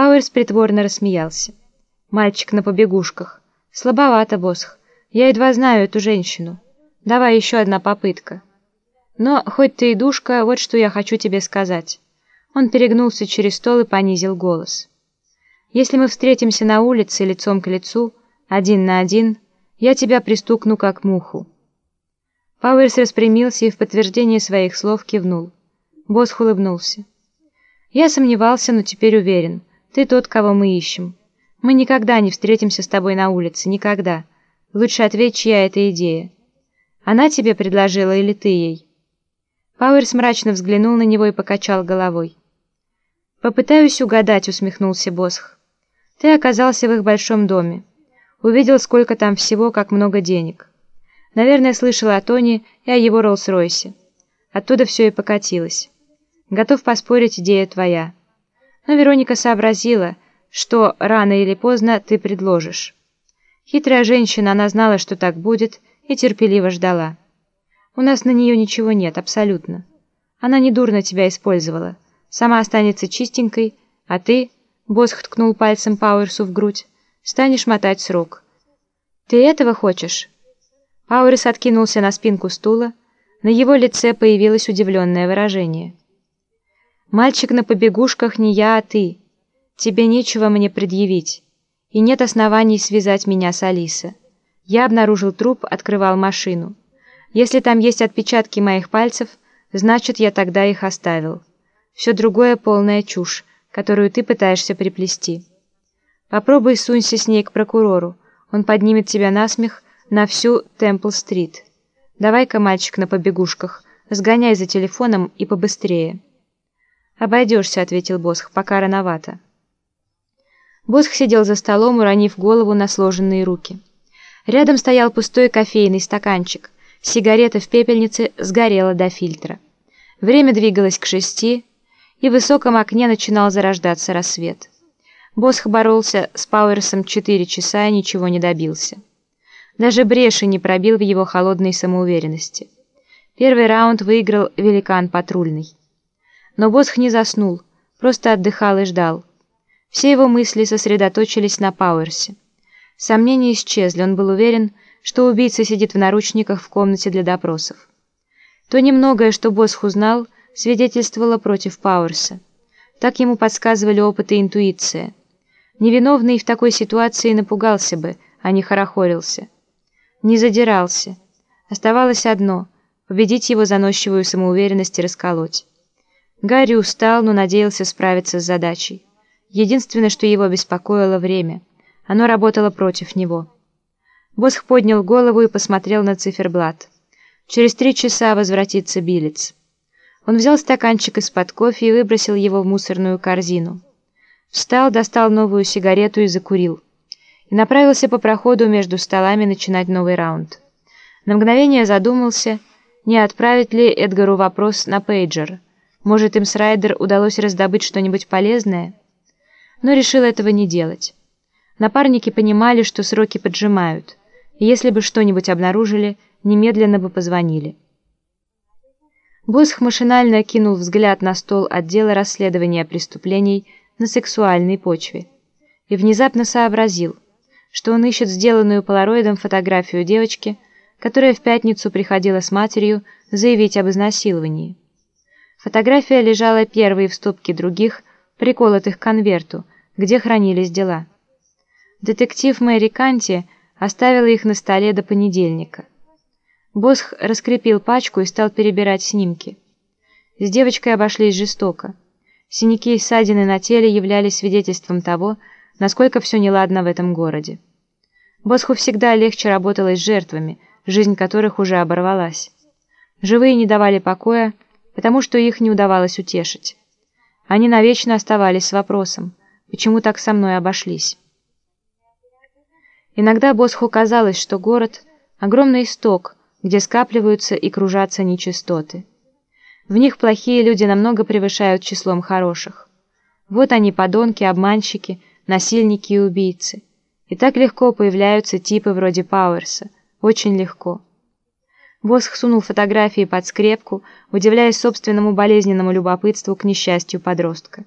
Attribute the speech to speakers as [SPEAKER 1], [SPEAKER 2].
[SPEAKER 1] Пауэрс притворно рассмеялся. «Мальчик на побегушках. Слабовато, Босх. Я едва знаю эту женщину. Давай еще одна попытка. Но, хоть ты и душка, вот что я хочу тебе сказать». Он перегнулся через стол и понизил голос. «Если мы встретимся на улице лицом к лицу, один на один, я тебя пристукну как муху». Пауэрс распрямился и в подтверждение своих слов кивнул. Босх улыбнулся. «Я сомневался, но теперь уверен. Ты тот, кого мы ищем. Мы никогда не встретимся с тобой на улице, никогда. Лучше ответь, чья это идея. Она тебе предложила или ты ей?» Пауэрс мрачно взглянул на него и покачал головой. «Попытаюсь угадать», — усмехнулся Босх. «Ты оказался в их большом доме. Увидел, сколько там всего, как много денег. Наверное, слышал о Тони и о его Роллс-Ройсе. Оттуда все и покатилось. Готов поспорить, идея твоя». Но Вероника сообразила, что рано или поздно ты предложишь. Хитрая женщина, она знала, что так будет, и терпеливо ждала. У нас на нее ничего нет, абсолютно. Она недурно тебя использовала. Сама останется чистенькой, а ты, Босх ткнул пальцем Пауэрсу в грудь, станешь мотать срок. Ты этого хочешь? Пауэрс откинулся на спинку стула, на его лице появилось удивленное выражение. Мальчик на побегушках не я, а ты. Тебе нечего мне предъявить. И нет оснований связать меня с Алисой. Я обнаружил труп, открывал машину. Если там есть отпечатки моих пальцев, значит, я тогда их оставил. Все другое полная чушь, которую ты пытаешься приплести. Попробуй сунься с ней к прокурору. Он поднимет тебя на смех на всю Темпл-стрит. Давай-ка, мальчик на побегушках, сгоняй за телефоном и побыстрее. «Обойдешься», — ответил Босх, — «пока рановато». Босх сидел за столом, уронив голову на сложенные руки. Рядом стоял пустой кофейный стаканчик. Сигарета в пепельнице сгорела до фильтра. Время двигалось к шести, и в высоком окне начинал зарождаться рассвет. Босх боролся с Пауэрсом четыре часа и ничего не добился. Даже бреши не пробил в его холодной самоуверенности. Первый раунд выиграл великан патрульный. Но Босх не заснул, просто отдыхал и ждал. Все его мысли сосредоточились на Пауэрсе. Сомнения исчезли, он был уверен, что убийца сидит в наручниках в комнате для допросов. То немногое, что Босх узнал, свидетельствовало против Пауэрса. Так ему подсказывали опыт и интуиция. Невиновный в такой ситуации напугался бы, а не хорохорился. Не задирался. Оставалось одно — победить его заносчивую самоуверенность и расколоть. Гарри устал, но надеялся справиться с задачей. Единственное, что его беспокоило время. Оно работало против него. Босх поднял голову и посмотрел на циферблат. Через три часа возвратится Билец. Он взял стаканчик из-под кофе и выбросил его в мусорную корзину. Встал, достал новую сигарету и закурил. И направился по проходу между столами начинать новый раунд. На мгновение задумался, не отправить ли Эдгару вопрос на пейджер – может, им с Райдер удалось раздобыть что-нибудь полезное? Но решил этого не делать. Напарники понимали, что сроки поджимают, и если бы что-нибудь обнаружили, немедленно бы позвонили. Босх машинально кинул взгляд на стол отдела расследования преступлений на сексуальной почве и внезапно сообразил, что он ищет сделанную полароидом фотографию девочки, которая в пятницу приходила с матерью заявить об изнасиловании. Фотография лежала первой в стопке других, приколотых к конверту, где хранились дела. Детектив Мэри Канти оставила их на столе до понедельника. Босх раскрепил пачку и стал перебирать снимки. С девочкой обошлись жестоко. Синяки и ссадины на теле являлись свидетельством того, насколько все неладно в этом городе. Босху всегда легче работалось с жертвами, жизнь которых уже оборвалась. Живые не давали покоя, потому что их не удавалось утешить. Они навечно оставались с вопросом, почему так со мной обошлись. Иногда Босху казалось, что город — огромный исток, где скапливаются и кружатся нечистоты. В них плохие люди намного превышают числом хороших. Вот они, подонки, обманщики, насильники и убийцы. И так легко появляются типы вроде Пауэрса. Очень легко. Босх сунул фотографии под скрепку, удивляясь собственному болезненному любопытству к несчастью подростка.